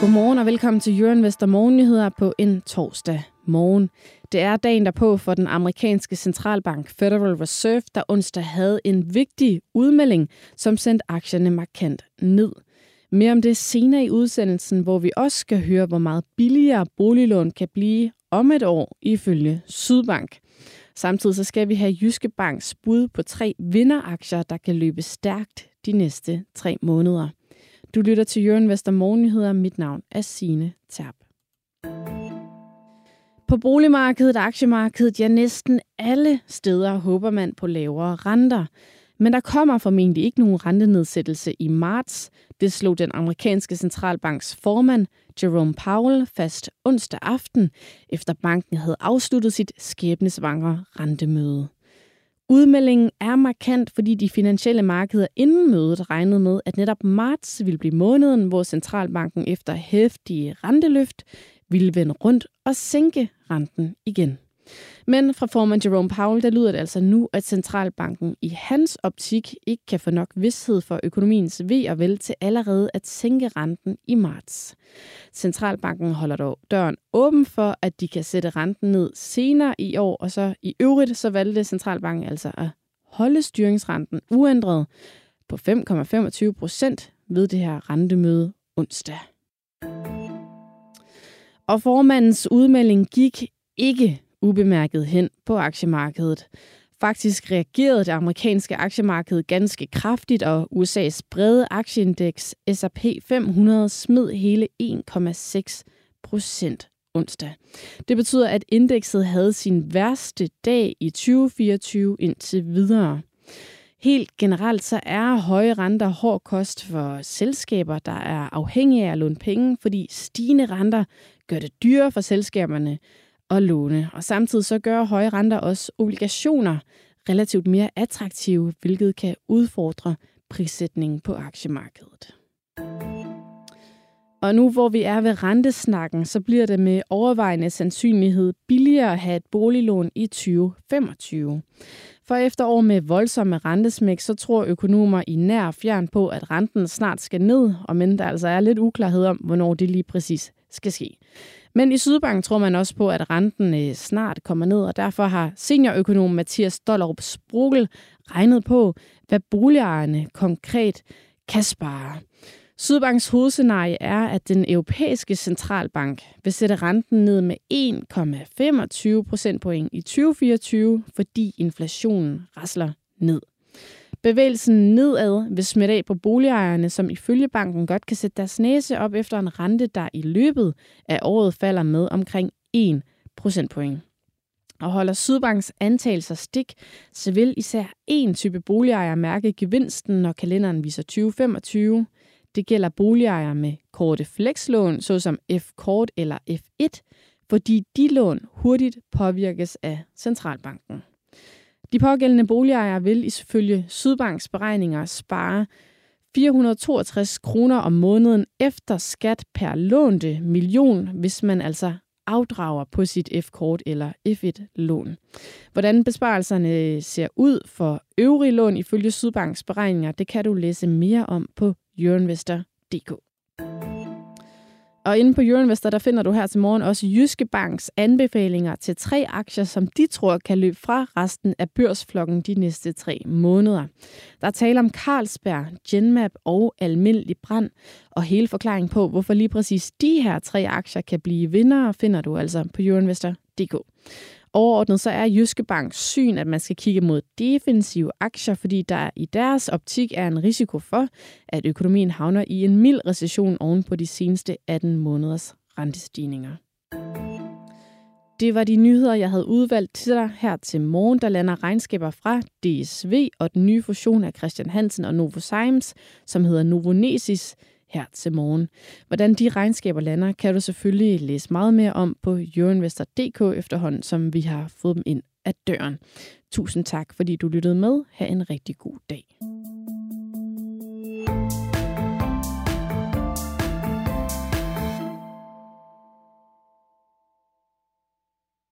Godmorgen og velkommen til Jørgen Vester Morgennyheder på en torsdag morgen. Det er dagen derpå for den amerikanske centralbank Federal Reserve, der onsdag havde en vigtig udmelding, som sendte aktierne markant ned. Mere om det senere i udsendelsen, hvor vi også skal høre, hvor meget billigere boliglån kan blive om et år ifølge Sydbank. Samtidig så skal vi have Jyske Banks bud på tre vinderaktier, der kan løbe stærkt de næste tre måneder. Du lytter til Jørgen Vester Morgennyheder. Mit navn er Sine Terp. På boligmarkedet og aktiemarkedet, ja næsten alle steder, håber man på lavere renter. Men der kommer formentlig ikke nogen rentenedsættelse i marts. Det slog den amerikanske centralbanks formand, Jerome Powell, fast onsdag aften, efter banken havde afsluttet sit skæbnesvangre rentemøde. Udmeldingen er markant, fordi de finansielle markeder inden mødet regnede med, at netop marts ville blive måneden, hvor centralbanken efter hæftige renteløft ville vende rundt og sænke renten igen. Men fra formand Jerome Powell, der lyder det altså nu, at centralbanken i hans optik ikke kan få nok vidshed for økonomiens ved og vel til allerede at sænke renten i marts. Centralbanken holder dog døren åben for, at de kan sætte renten ned senere i år, og så i øvrigt så valgte centralbanken altså at holde styringsrenten uændret på 5,25 procent ved det her rentemøde onsdag. Og formandens udmelding gik ikke ubemærket hen på aktiemarkedet. Faktisk reagerede det amerikanske aktiemarked ganske kraftigt, og USA's brede aktieindeks S&P 500 smed hele 1,6 procent onsdag. Det betyder, at indekset havde sin værste dag i 2024 indtil videre. Helt generelt så er høje renter hård kost for selskaber, der er afhængige af at låne penge, fordi stigende renter gør det dyrere for selskaberne at låne. Og samtidig så gør høje renter også obligationer relativt mere attraktive, hvilket kan udfordre prissætningen på aktiemarkedet. Og nu hvor vi er ved rentesnakken, så bliver det med overvejende sandsynlighed billigere at have et boliglån i 2025. For efter år med voldsomme rentesmæk, så tror økonomer i nær fjern på, at renten snart skal ned, og men der altså er lidt uklarhed om, hvornår det lige præcis skal ske. Men i Sydbank tror man også på, at renten øh, snart kommer ned, og derfor har seniorøkonom Mathias Dollerup Sprugel regnet på, hvad boligejerne konkret kan spare. Sydbanks hovedscenarie er, at den europæiske centralbank vil sætte renten ned med 1,25 procentpoint i 2024, fordi inflationen rasler ned. Bevægelsen nedad vil smitte af på boligejerne, som ifølge banken godt kan sætte deres næse op efter en rente, der i løbet af året falder med omkring 1 procentpoint. Og holder Sydbanks antagelser stik, så vil især én type boligejer mærke gevinsten, når kalenderen viser 2025. Det gælder boligejere med korte flekslån, såsom F-kort eller F1, fordi de lån hurtigt påvirkes af centralbanken. De pågældende boligejere vil ifølge Sydbanks beregninger spare 462 kroner om måneden efter skat per lånte million, hvis man altså afdrager på sit F-kort eller F1-lån. Hvordan besparelserne ser ud for øvrige lån ifølge Sydbanks beregninger, det kan du læse mere om på jørgenvester.dk. Og inde på Euroinvestor, der finder du her til morgen også Jyske Banks anbefalinger til tre aktier, som de tror kan løbe fra resten af børsflokken de næste tre måneder. Der er tale om Carlsberg, Genmap og Almindelig Brand. Og hele forklaringen på, hvorfor lige præcis de her tre aktier kan blive vinder, finder du altså på euroinvestor.dk. Overordnet så er Jyske Banks syn, at man skal kigge mod defensive aktier, fordi der i deres optik er en risiko for, at økonomien havner i en mild recession oven på de seneste 18 måneders rentestigninger. Det var de nyheder, jeg havde udvalgt til dig her til morgen, der lander regnskaber fra DSV og den nye fusion af Christian Hansen og Novozymes, som hedder Novonesis, her til morgen. Hvordan de regnskaber lander, kan du selvfølgelig læse meget mere om på euroinvestor.dk efterhånden, som vi har fået dem ind ad døren. Tusind tak, fordi du lyttede med. Ha' en rigtig god dag.